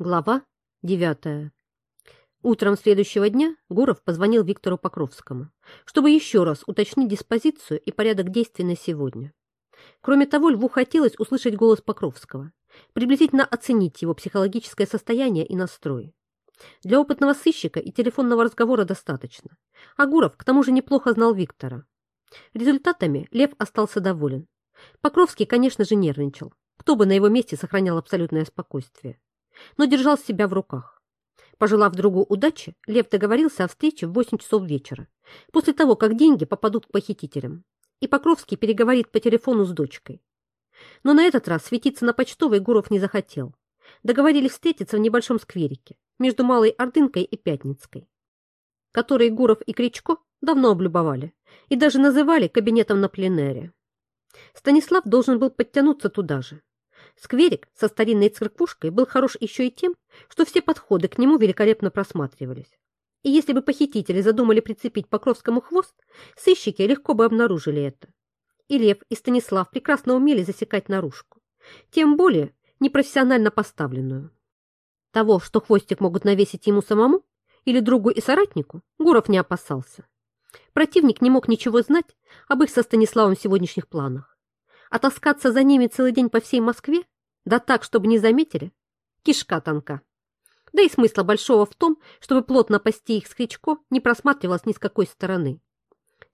Глава девятая. Утром следующего дня Гуров позвонил Виктору Покровскому, чтобы еще раз уточнить диспозицию и порядок действий на сегодня. Кроме того, Льву хотелось услышать голос Покровского, приблизительно оценить его психологическое состояние и настрой. Для опытного сыщика и телефонного разговора достаточно, а Гуров к тому же неплохо знал Виктора. Результатами Лев остался доволен. Покровский, конечно же, нервничал. Кто бы на его месте сохранял абсолютное спокойствие но держал себя в руках. Пожелав другу удачи, Лев договорился о встрече в 8 часов вечера, после того, как деньги попадут к похитителям, и Покровский переговорит по телефону с дочкой. Но на этот раз светиться на почтовой Гуров не захотел. Договорились встретиться в небольшом скверике между Малой Ордынкой и Пятницкой, который Гуров и Кричко давно облюбовали и даже называли кабинетом на пленэре. Станислав должен был подтянуться туда же, Скверик со старинной церквушкой был хорош еще и тем, что все подходы к нему великолепно просматривались. И если бы похитители задумали прицепить Покровскому хвост, сыщики легко бы обнаружили это. И Лев, и Станислав прекрасно умели засекать наружку. Тем более непрофессионально поставленную. Того, что хвостик могут навесить ему самому или другу и соратнику, Гуров не опасался. Противник не мог ничего знать об их со Станиславом сегодняшних планах. А таскаться за ними целый день по всей Москве, да так, чтобы не заметили, кишка тонка. Да и смысла большого в том, чтобы плотно пасти их с Кричко, не просматривалось ни с какой стороны.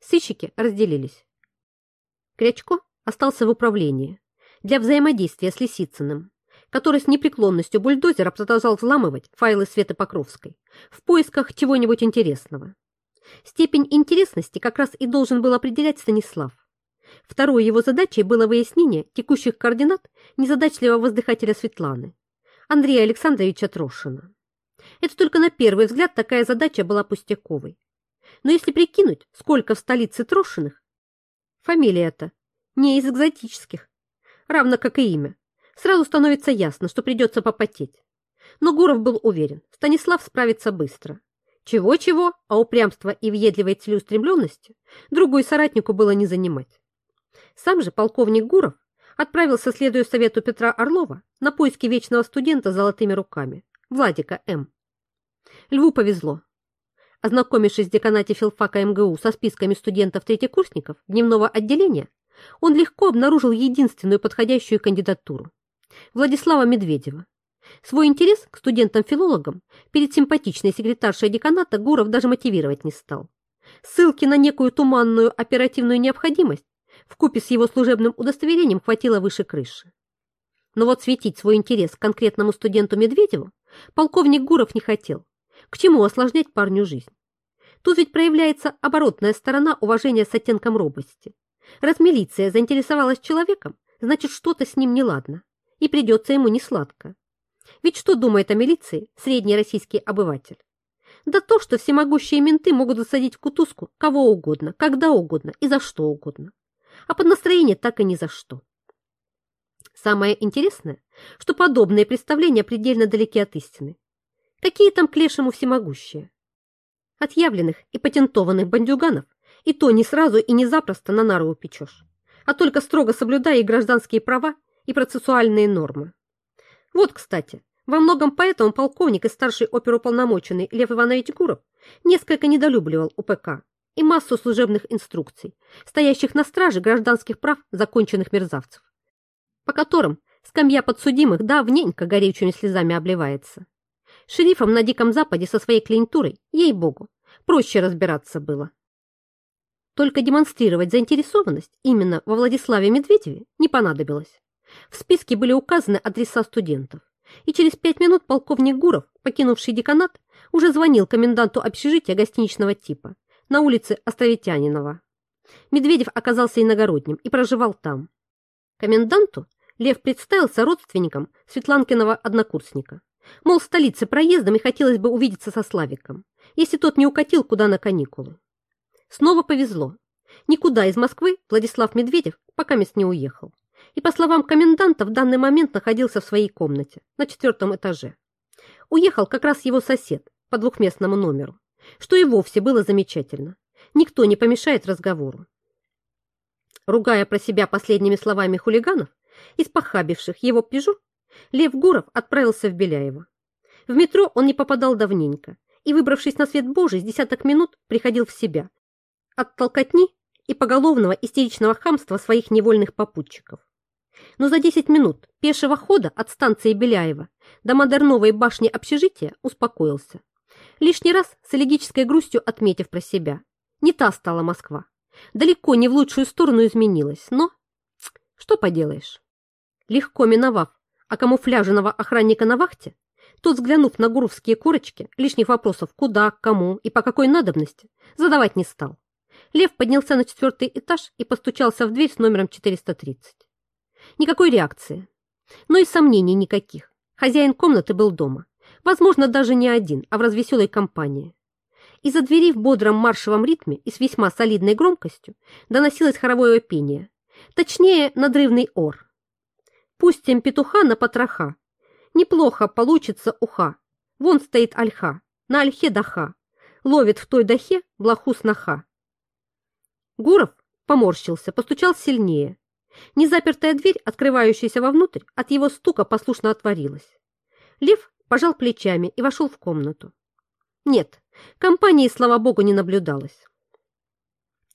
Сыщики разделились. Крячко остался в управлении для взаимодействия с Лисицыным, который с непреклонностью бульдозера продолжал взламывать файлы Светы Покровской в поисках чего-нибудь интересного. Степень интересности как раз и должен был определять Станислав. Второй его задачей было выяснение текущих координат незадачливого воздыхателя Светланы, Андрея Александровича Трошина. Это только на первый взгляд такая задача была пустяковой. Но если прикинуть, сколько в столице Трошиных, фамилия эта не из экзотических, равно как и имя, сразу становится ясно, что придется попотеть. Но Гуров был уверен, Станислав справится быстро. Чего-чего, а упрямства и въедливой целеустремленности другой соратнику было не занимать. Сам же полковник Гуров отправился, следуя совету Петра Орлова, на поиски вечного студента с золотыми руками, Владика М. Льву повезло. Ознакомившись в деканате филфака МГУ со списками студентов-третьекурсников дневного отделения, он легко обнаружил единственную подходящую кандидатуру – Владислава Медведева. Свой интерес к студентам-филологам перед симпатичной секретаршей деканата Гуров даже мотивировать не стал. Ссылки на некую туманную оперативную необходимость купе с его служебным удостоверением хватило выше крыши. Но вот светить свой интерес к конкретному студенту Медведеву полковник Гуров не хотел. К чему осложнять парню жизнь? Тут ведь проявляется оборотная сторона уважения с оттенком робости. Раз милиция заинтересовалась человеком, значит, что-то с ним неладно, и придется ему несладко. Ведь что думает о милиции средний российский обыватель? Да то, что всемогущие менты могут засадить в кутузку кого угодно, когда угодно и за что угодно а под настроение так и ни за что. Самое интересное, что подобные представления предельно далеки от истины. Какие там к лешему всемогущие? Отъявленных и патентованных бандюганов и то не сразу и не запросто на нару упечешь, а только строго соблюдая и гражданские права, и процессуальные нормы. Вот, кстати, во многом поэтому полковник и старший оперуполномоченный Лев Иванович Гуров несколько недолюбливал УПК и массу служебных инструкций, стоящих на страже гражданских прав законченных мерзавцев, по которым скамья подсудимых давненько горючими слезами обливается. Шерифам на Диком Западе со своей клиентурой, ей-богу, проще разбираться было. Только демонстрировать заинтересованность именно во Владиславе Медведеве не понадобилось. В списке были указаны адреса студентов, и через пять минут полковник Гуров, покинувший деканат, уже звонил коменданту общежития гостиничного типа на улице Островитянинова. Медведев оказался иногородним и проживал там. Коменданту Лев представился родственником Светланкиного однокурсника. Мол, в столице проездом и хотелось бы увидеться со Славиком, если тот не укатил куда на каникулы. Снова повезло. Никуда из Москвы Владислав Медведев пока мест не уехал. И, по словам коменданта, в данный момент находился в своей комнате на четвертом этаже. Уехал как раз его сосед по двухместному номеру что и вовсе было замечательно. Никто не помешает разговору. Ругая про себя последними словами хулиганов, испохабивших его пижу, Лев Гуров отправился в Беляево. В метро он не попадал давненько и, выбравшись на свет Божий, с десяток минут приходил в себя от толкотни и поголовного истеричного хамства своих невольных попутчиков. Но за 10 минут пешего хода от станции Беляева до модерновой башни общежития успокоился. Лишний раз с элегической грустью отметив про себя. Не та стала Москва. Далеко не в лучшую сторону изменилась, но... Что поделаешь? Легко миновав окамуфляженного охранника на вахте, тот, взглянув на гуровские корочки, лишних вопросов куда, кому и по какой надобности, задавать не стал. Лев поднялся на четвертый этаж и постучался в дверь с номером 430. Никакой реакции. Но и сомнений никаких. Хозяин комнаты был дома. Возможно, даже не один, а в развеселой компании. Из-за двери в бодром маршевом ритме и с весьма солидной громкостью доносилось хоровое пение. Точнее, надрывный ор. Пустим петуха на потроха. Неплохо получится уха. Вон стоит ольха, на ольхе даха. Ловит в той дахе блоху сноха. Гуров поморщился, постучал сильнее. Незапертая дверь, открывающаяся вовнутрь, от его стука послушно отворилась. Лев пожал плечами и вошел в комнату. Нет, компании, слава богу, не наблюдалось.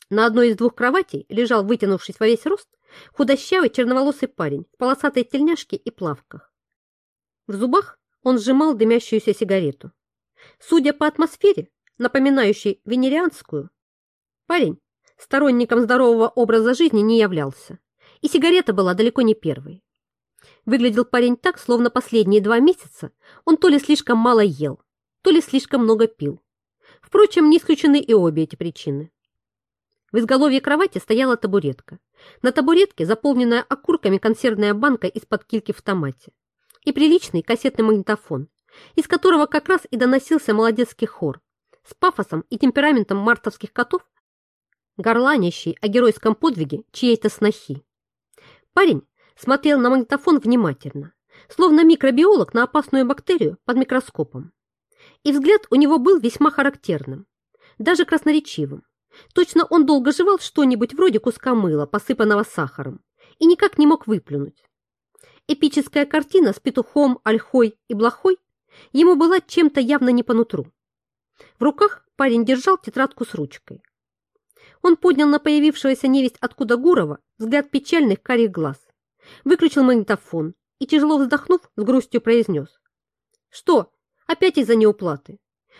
На одной из двух кроватей лежал, вытянувшись во весь рост, худощавый черноволосый парень в полосатой тельняшке и плавках. В зубах он сжимал дымящуюся сигарету. Судя по атмосфере, напоминающей венерианскую, парень сторонником здорового образа жизни не являлся и сигарета была далеко не первой. Выглядел парень так, словно последние два месяца он то ли слишком мало ел, то ли слишком много пил. Впрочем, не исключены и обе эти причины. В изголовье кровати стояла табуретка. На табуретке заполненная окурками консервная банка из-под кильки в томате и приличный кассетный магнитофон, из которого как раз и доносился молодецкий хор с пафосом и темпераментом мартовских котов, горланящий о геройском подвиге чьей-то снохи. Парень смотрел на магнитофон внимательно, словно микробиолог на опасную бактерию под микроскопом. И взгляд у него был весьма характерным, даже красноречивым. Точно он долго жевал что-нибудь вроде куска мыла, посыпанного сахаром, и никак не мог выплюнуть. Эпическая картина с петухом, ольхой и блохой ему была чем-то явно не по нутру. В руках парень держал тетрадку с ручкой. Он поднял на появившегося невесть откуда Гурова взгляд печальных карих глаз, выключил магнитофон и, тяжело вздохнув, с грустью произнес. «Что, опять из-за неуплаты?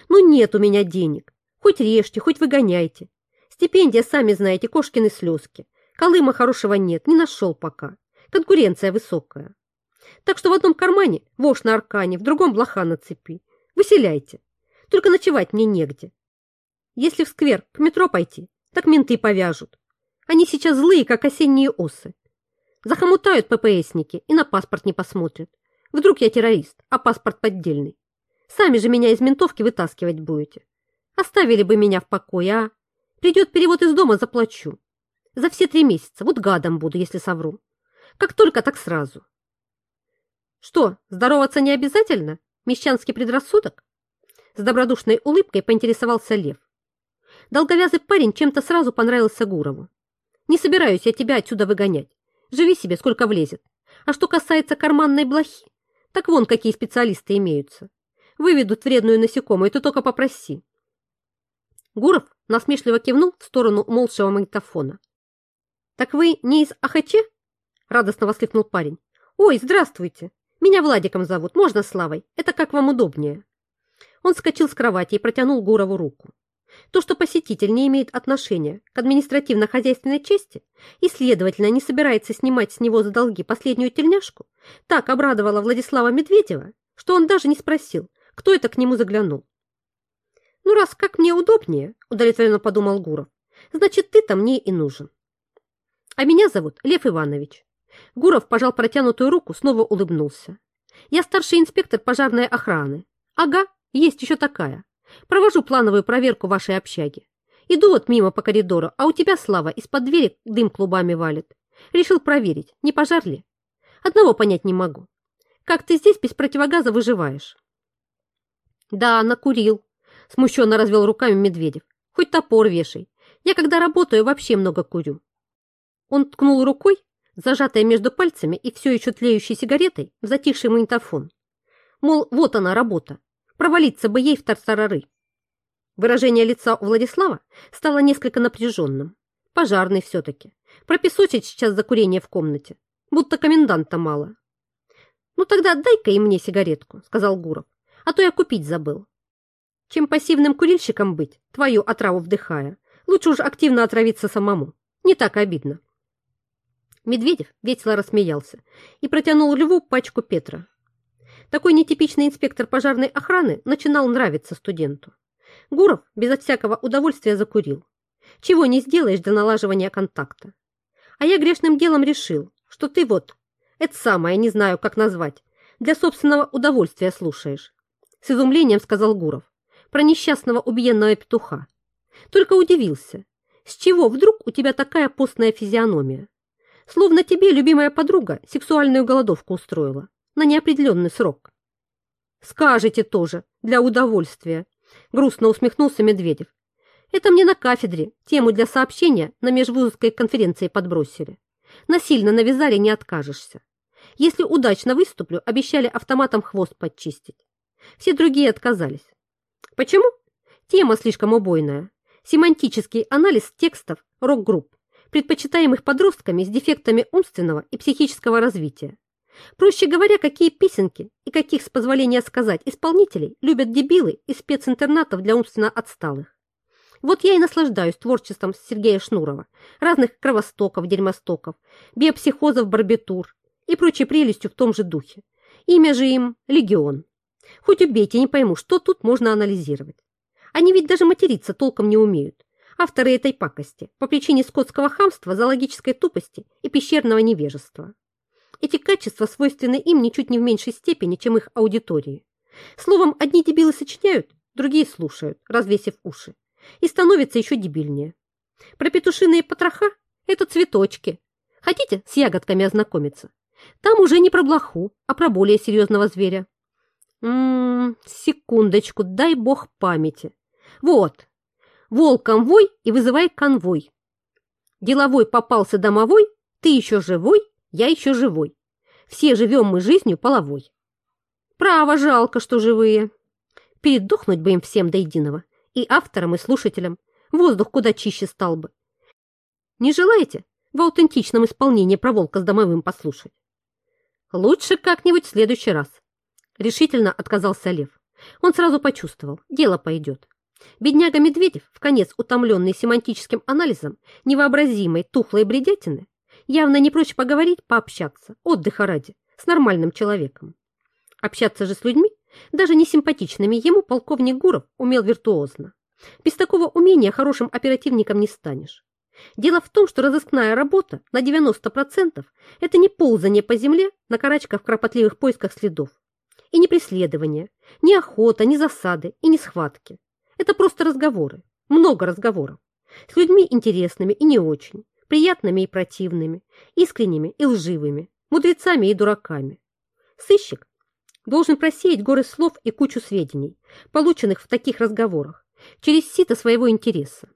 Ну нет у меня денег. Хоть режьте, хоть выгоняйте. Стипендия, сами знаете, кошкины слезки. Колыма хорошего нет, не нашел пока. Конкуренция высокая. Так что в одном кармане вошь на аркане, в другом блоха на цепи. Выселяйте. Только ночевать мне негде. Если в сквер к метро пойти, так менты повяжут. Они сейчас злые, как осенние осы. Захомутают ППСники и на паспорт не посмотрят. Вдруг я террорист, а паспорт поддельный. Сами же меня из ментовки вытаскивать будете. Оставили бы меня в покое, а? Придет перевод из дома, заплачу. За все три месяца. Вот гадом буду, если совру. Как только, так сразу. Что, здороваться не обязательно? Мещанский предрассудок? С добродушной улыбкой поинтересовался Лев. Долговязый парень чем-то сразу понравился Гурову. «Не собираюсь я тебя отсюда выгонять. Живи себе, сколько влезет. А что касается карманной блохи, так вон какие специалисты имеются. Выведут вредную насекомую, ты только попроси». Гуров насмешливо кивнул в сторону молчего магнитофона. «Так вы не из Ахаче?» – радостно воскликнул парень. «Ой, здравствуйте! Меня Владиком зовут, можно Славой? Это как вам удобнее?» Он скочил с кровати и протянул Гурову руку. То, что посетитель не имеет отношения к административно-хозяйственной части и, следовательно, не собирается снимать с него за долги последнюю тельняшку, так обрадовало Владислава Медведева, что он даже не спросил, кто это к нему заглянул. «Ну, раз как мне удобнее», – удовлетворенно подумал Гуров, – «значит, ты-то мне и нужен». «А меня зовут Лев Иванович». Гуров пожал протянутую руку, снова улыбнулся. «Я старший инспектор пожарной охраны. Ага, есть еще такая. Провожу плановую проверку вашей общаги. Иду вот мимо по коридору, а у тебя, Слава, из-под двери дым клубами валит. Решил проверить, не пожар ли? Одного понять не могу. Как ты здесь без противогаза выживаешь? Да, накурил. Смущенно развел руками Медведев. Хоть топор вешай. Я когда работаю, вообще много курю. Он ткнул рукой, зажатой между пальцами и все еще тлеющей сигаретой, в затихший магнитофон. Мол, вот она работа, провалиться бы ей в тартарары. Выражение лица у Владислава стало несколько напряженным. Пожарный все-таки. Пропесочить сейчас за курение в комнате. Будто коменданта мало. «Ну тогда дай-ка и мне сигаретку», — сказал Гуров. «А то я купить забыл. Чем пассивным курильщиком быть, твою отраву вдыхая, лучше уж активно отравиться самому. Не так обидно». Медведев весело рассмеялся и протянул Льву пачку Петра. Такой нетипичный инспектор пожарной охраны начинал нравиться студенту. Гуров безо всякого удовольствия закурил. Чего не сделаешь для налаживания контакта. А я грешным делом решил, что ты вот, это самое, не знаю, как назвать, для собственного удовольствия слушаешь. С изумлением сказал Гуров про несчастного убиенного петуха. Только удивился, с чего вдруг у тебя такая постная физиономия? Словно тебе любимая подруга сексуальную голодовку устроила на неопределенный срок. Скажете тоже, для удовольствия, грустно усмехнулся Медведев. Это мне на кафедре тему для сообщения на межвузовской конференции подбросили. Насильно навязали, не откажешься. Если удачно выступлю, обещали автоматом хвост подчистить. Все другие отказались. Почему? Тема слишком убойная. Семантический анализ текстов рок-групп предпочитаемых подростками с дефектами умственного и психического развития. Проще говоря, какие песенки и каких, с позволения сказать, исполнителей любят дебилы из специнтернатов для умственно отсталых. Вот я и наслаждаюсь творчеством Сергея Шнурова, разных кровостоков, дерьмостоков, биопсихозов, барбитур и прочей прелестью в том же духе. Имя же им – Легион. Хоть убейте, не пойму, что тут можно анализировать. Они ведь даже материться толком не умеют авторы этой пакости по причине скотского хамства, зоологической тупости и пещерного невежества. Эти качества свойственны им ничуть не в меньшей степени, чем их аудитории. Словом, одни дебилы сочиняют, другие слушают, развесив уши, и становятся еще дебильнее. Про петушиные потроха – это цветочки. Хотите с ягодками ознакомиться? Там уже не про блоху, а про более серьезного зверя. М секундочку, дай бог памяти. Вот, Волком вой и вызывай конвой. Деловой попался домовой, ты еще живой, я еще живой. Все живем мы жизнью половой. Право, жалко, что живые. Передохнуть бы им всем до единого, и авторам, и слушателям. Воздух куда чище стал бы. Не желаете в аутентичном исполнении про волка с домовым послушать? Лучше как-нибудь в следующий раз. Решительно отказался Лев. Он сразу почувствовал, дело пойдет. Бедняга Медведев, в конец утомленный семантическим анализом невообразимой тухлой бредятины, явно не прочь поговорить, пообщаться, отдыха ради, с нормальным человеком. Общаться же с людьми, даже не симпатичными ему, полковник Гуров умел виртуозно. Без такого умения хорошим оперативником не станешь. Дело в том, что разыскная работа на 90% это не ползание по земле на карачках в кропотливых поисках следов. И не преследование, не охота, не засады и не схватки. Это просто разговоры, много разговоров. С людьми интересными и не очень, приятными и противными, искренними и лживыми, мудрецами и дураками. Сыщик должен просеять горы слов и кучу сведений, полученных в таких разговорах, через сито своего интереса,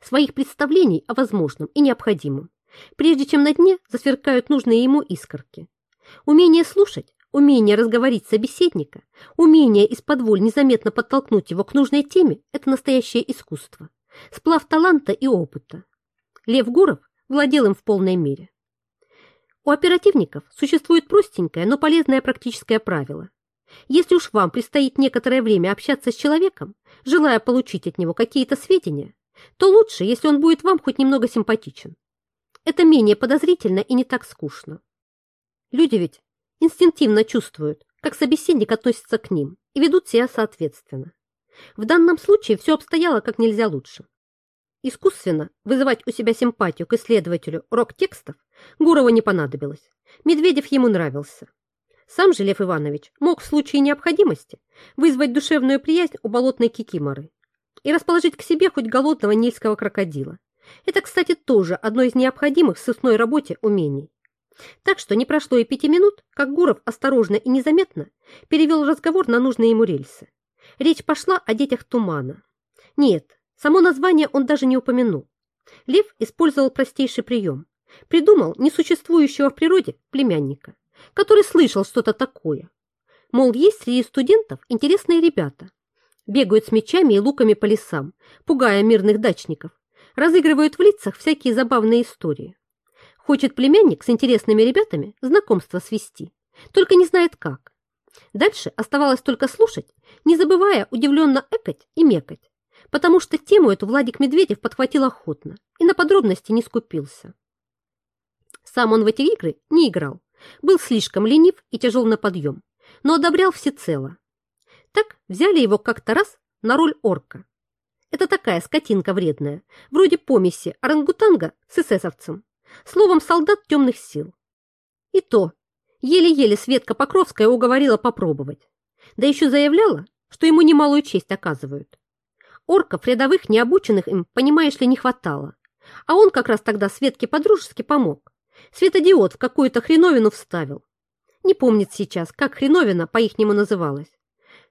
своих представлений о возможном и необходимом, прежде чем на дне засверкают нужные ему искорки. Умение слушать Умение разговорить собеседника, умение из-под воль незаметно подтолкнуть его к нужной теме – это настоящее искусство. Сплав таланта и опыта. Лев Гуров владел им в полной мере. У оперативников существует простенькое, но полезное практическое правило. Если уж вам предстоит некоторое время общаться с человеком, желая получить от него какие-то сведения, то лучше, если он будет вам хоть немного симпатичен. Это менее подозрительно и не так скучно. Люди ведь инстинктивно чувствуют, как собеседник относится к ним и ведут себя соответственно. В данном случае все обстояло как нельзя лучше. Искусственно вызывать у себя симпатию к исследователю рок-текстов Гурову не понадобилось. Медведев ему нравился. Сам же Лев Иванович мог в случае необходимости вызвать душевную приязнь у болотной кикиморы и расположить к себе хоть голодного нильского крокодила. Это, кстати, тоже одно из необходимых в сыскной работе умений. Так что не прошло и пяти минут, как Гуров осторожно и незаметно перевел разговор на нужные ему рельсы. Речь пошла о детях тумана. Нет, само название он даже не упомянул. Лев использовал простейший прием. Придумал несуществующего в природе племянника, который слышал что-то такое. Мол, есть среди студентов интересные ребята. Бегают с мечами и луками по лесам, пугая мирных дачников. Разыгрывают в лицах всякие забавные истории. Хочет племянник с интересными ребятами знакомство свести, только не знает как. Дальше оставалось только слушать, не забывая удивленно экать и мекать, потому что тему эту Владик Медведев подхватил охотно и на подробности не скупился. Сам он в эти игры не играл, был слишком ленив и тяжел на подъем, но одобрял всецело. Так взяли его как-то раз на роль орка. Это такая скотинка вредная, вроде помеси орангутанга с эсэсовцем, словом, солдат темных сил. И то, еле-еле Светка Покровская уговорила попробовать. Да еще заявляла, что ему немалую честь оказывают. Орков рядовых, необученных им, понимаешь ли, не хватало. А он как раз тогда Светке подружески помог. Светодиод в какую-то хреновину вставил. Не помнит сейчас, как хреновина по-ихнему называлась.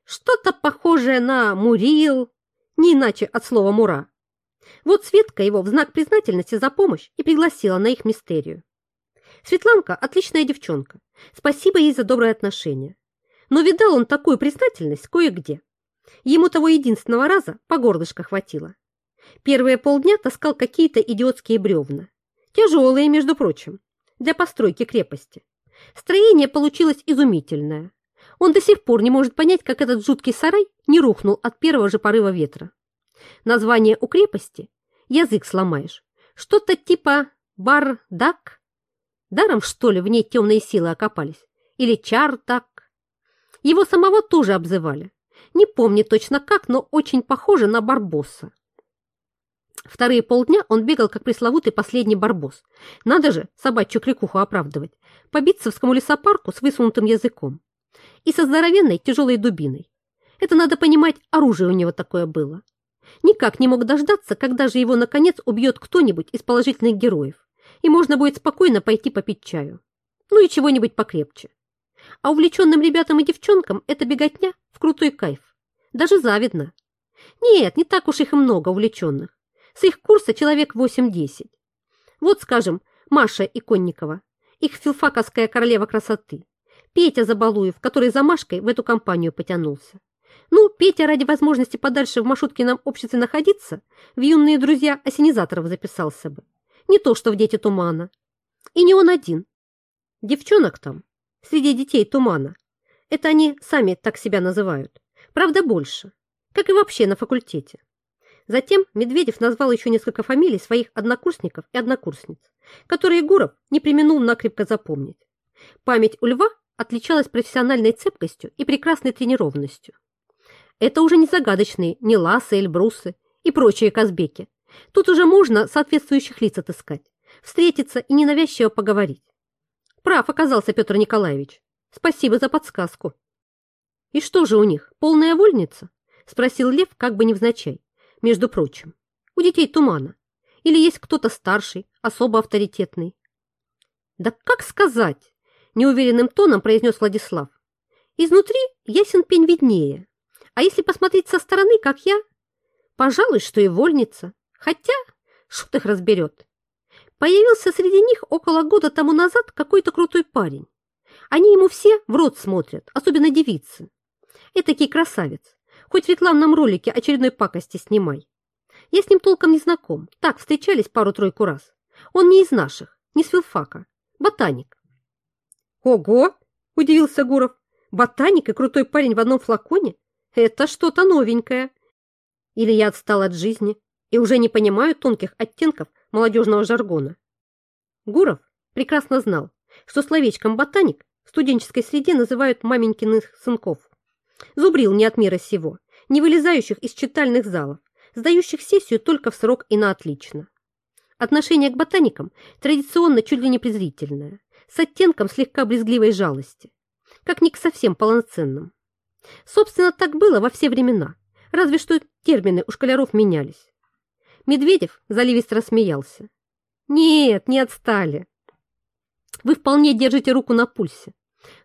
Что-то похожее на Мурил, не иначе от слова «мура». Вот Светка его в знак признательности за помощь и пригласила на их мистерию. Светланка – отличная девчонка. Спасибо ей за доброе отношение. Но видал он такую признательность кое-где. Ему того единственного раза по горлышко хватило. Первые полдня таскал какие-то идиотские бревна. Тяжелые, между прочим, для постройки крепости. Строение получилось изумительное. Он до сих пор не может понять, как этот жуткий сарай не рухнул от первого же порыва ветра. Название у крепости – язык сломаешь. Что-то типа бардак. Даром, что ли, в ней темные силы окопались? Или чартак? Его самого тоже обзывали. Не помню точно как, но очень похоже на Барбосса. Вторые полдня он бегал, как пресловутый последний барбос. Надо же собачью крикуху оправдывать. По Битцевскому лесопарку с высунутым языком. И со здоровенной тяжелой дубиной. Это, надо понимать, оружие у него такое было. Никак не мог дождаться, когда же его, наконец, убьет кто-нибудь из положительных героев. И можно будет спокойно пойти попить чаю. Ну и чего-нибудь покрепче. А увлеченным ребятам и девчонкам это беготня в крутой кайф. Даже завидно. Нет, не так уж их и много увлеченных. С их курса человек 8-10. Вот, скажем, Маша Иконникова, их филфаковская королева красоты. Петя Забалуев, который за Машкой в эту компанию потянулся. Ну, Петя ради возможности подальше в Машуткином обществе находиться, в юные друзья осенизаторов записался бы. Не то, что в дети тумана. И не он один. Девчонок там, среди детей тумана. Это они сами так себя называют. Правда, больше. Как и вообще на факультете. Затем Медведев назвал еще несколько фамилий своих однокурсников и однокурсниц, которые Гуров не применул накрепко запомнить. Память у Льва отличалась профессиональной цепкостью и прекрасной тренированностью. Это уже не загадочные не Ласы, Эльбрусы и прочие казбеки. Тут уже можно соответствующих лиц отыскать, встретиться и ненавязчиво поговорить. Прав оказался Петр Николаевич. Спасибо за подсказку. И что же у них, полная вольница? Спросил Лев как бы невзначай между прочим. У детей тумана. Или есть кто-то старший, особо авторитетный. Да как сказать? Неуверенным тоном произнес Владислав. Изнутри ясен пень виднее. А если посмотреть со стороны, как я, пожалуй, что и вольница. Хотя, шут их разберет. Появился среди них около года тому назад какой-то крутой парень. Они ему все в рот смотрят, особенно девицы. Этакий красавец. Хоть в рекламном ролике очередной пакости снимай. Я с ним толком не знаком. Так, встречались пару-тройку раз. Он не из наших, не с филфака. Ботаник. Ого! Удивился Гуров. Ботаник и крутой парень в одном флаконе? Это что-то новенькое. Или я отстал от жизни и уже не понимаю тонких оттенков молодежного жаргона. Гуров прекрасно знал, что словечком «ботаник» в студенческой среде называют маменькиных сынков. Зубрил не от мира сего, не вылезающих из читальных залов, сдающих сессию только в срок и на отлично. Отношение к ботаникам традиционно чуть ли не презрительное, с оттенком слегка брезгливой жалости, как не к совсем полноценным. Собственно, так было во все времена, разве что термины у школяров менялись. Медведев заливисто рассмеялся. «Нет, не отстали. Вы вполне держите руку на пульсе.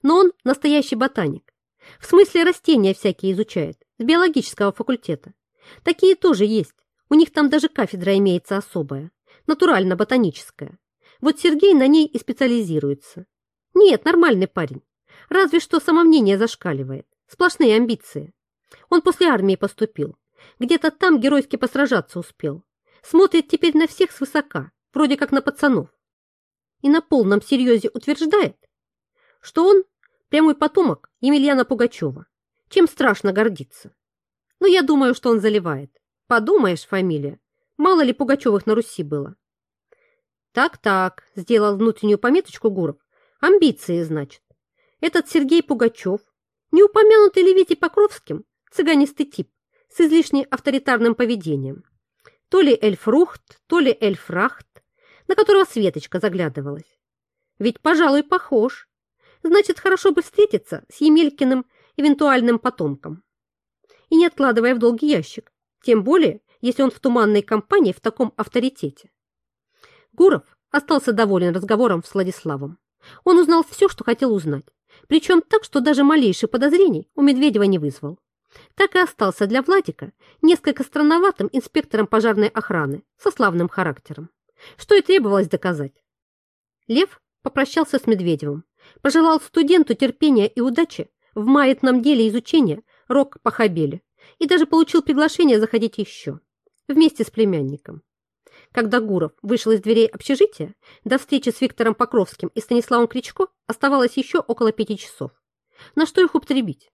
Но он настоящий ботаник. В смысле растения всякие изучает с биологического факультета. Такие тоже есть. У них там даже кафедра имеется особая, натурально-ботаническая. Вот Сергей на ней и специализируется. Нет, нормальный парень. Разве что самомнение зашкаливает. Сплошные амбиции. Он после армии поступил. Где-то там геройски посражаться успел. Смотрит теперь на всех свысока, вроде как на пацанов. И на полном серьезе утверждает, что он прямой потомок Емельяна Пугачева. Чем страшно гордиться. Но я думаю, что он заливает. Подумаешь, фамилия. Мало ли Пугачевых на Руси было. Так-так, сделал внутреннюю пометочку Гуров. Амбиции, значит. Этот Сергей Пугачев, не упомянутый ли Витей Покровским, цыганистый тип, с излишне авторитарным поведением. То ли Эльфрухт, то ли Эльфрахт, на которого Светочка заглядывалась. Ведь, пожалуй, похож. Значит, хорошо бы встретиться с Емелькиным эвентуальным потомком. И не откладывая в долгий ящик, тем более, если он в туманной компании в таком авторитете. Гуров остался доволен разговором с Владиславом. Он узнал все, что хотел узнать, причем так, что даже малейших подозрений у Медведева не вызвал. Так и остался для Владика несколько странноватым инспектором пожарной охраны со славным характером, что и требовалось доказать. Лев попрощался с Медведевым, пожелал студенту терпения и удачи в маятном деле изучения рок-пахабели и даже получил приглашение заходить еще, вместе с племянником. Когда Гуров вышел из дверей общежития, до встречи с Виктором Покровским и Станиславом Кричко оставалось еще около пяти часов. На что их употребить?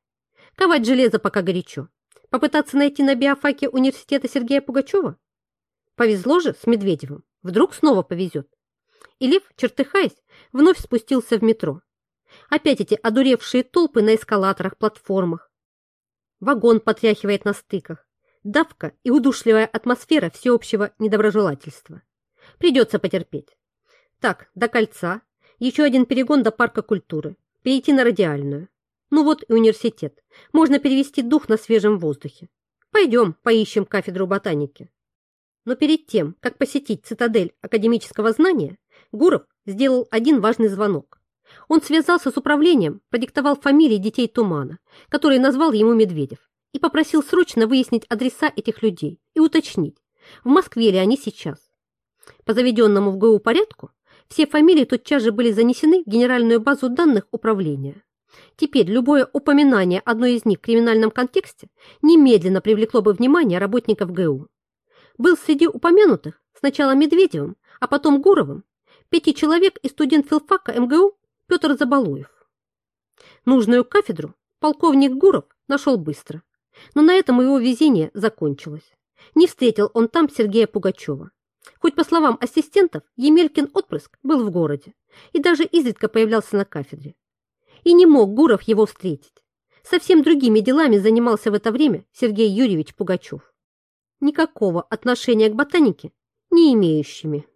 Ковать железо пока горячо. Попытаться найти на биофаке университета Сергея Пугачева? Повезло же с Медведевым. Вдруг снова повезет. И Лев, чертыхаясь, вновь спустился в метро. Опять эти одуревшие толпы на эскалаторах, платформах. Вагон потряхивает на стыках. Давка и удушливая атмосфера всеобщего недоброжелательства. Придется потерпеть. Так, до кольца, еще один перегон до парка культуры, перейти на радиальную. Ну вот и университет. Можно перевести дух на свежем воздухе. Пойдем, поищем кафедру ботаники. Но перед тем, как посетить цитадель академического знания, Гуров сделал один важный звонок. Он связался с управлением, продиктовал фамилии детей Тумана, которые назвал ему Медведев, и попросил срочно выяснить адреса этих людей и уточнить, в Москве ли они сейчас. По заведенному в ГУ порядку, все фамилии тотчас же были занесены в генеральную базу данных управления. Теперь любое упоминание одной из них в криминальном контексте немедленно привлекло бы внимание работников ГУ. Был среди упомянутых сначала Медведевым, а потом Гуровым, пяти человек и студент филфака МГУ Петр Забалуев. Нужную кафедру полковник Гуров нашел быстро, но на этом его везение закончилось. Не встретил он там Сергея Пугачева. Хоть, по словам ассистентов, Емелькин отпрыск был в городе и даже изредка появлялся на кафедре. И не мог Гуров его встретить. Совсем другими делами занимался в это время Сергей Юрьевич Пугачев. Никакого отношения к ботанике не имеющими.